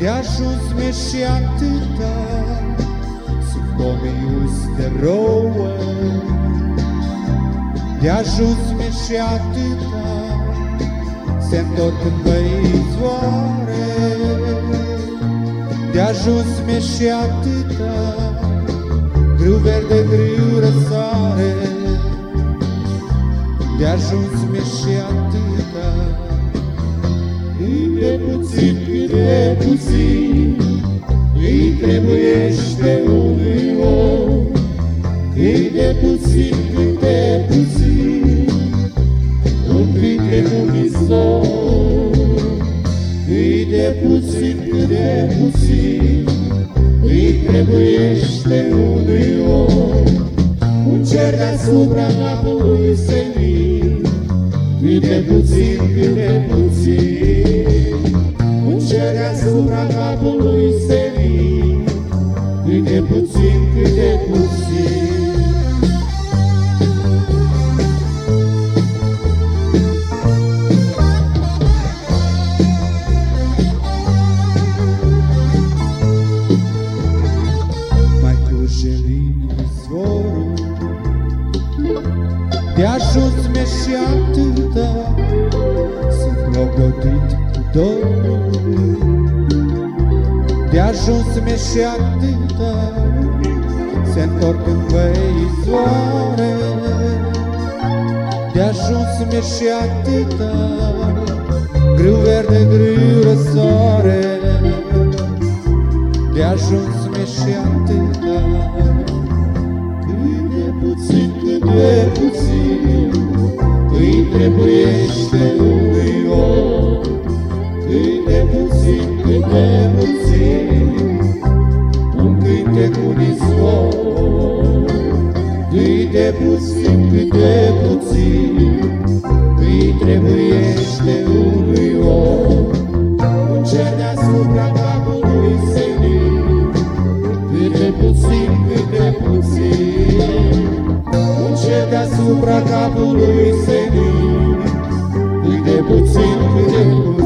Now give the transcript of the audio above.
De ajuns mi și atâta Sunt om de rouă. De ajuns mi și atâta Se întorc în băizoare De ajuns mi și atâta Grâu verde, grâu puțin, cât de puțin. Îi trebuiește unui om Cât de puțin, cât de puțin. Un pic de unison Cât de puțin, cât de puțin. Îi trebuiește unui om Un cer deasupra capului senin. Cât de puțin, cât de puțin cer deasupra capului senin, cât de puțin, cât de puțin. Mai curge izvorul, de ajuns mi și atâta, sunt logodit cu Domnul. De ajuns mi și atâta Se întorc în văizoare De ajuns mi și atâta Grâu verde, grâu răsoare De ajuns mi și atâta Cât de puțin, cât de puțin Îi trebuiește unui om Cât de puțin, cât puțin, un cântec cu nisor. Cât de puțin, cât puțin, îi trebuiește unui om, un cer deasupra capului senin, cât de puțin, cât de puțin, un cer deasupra capului senin, cât de puțin, cât de puțin.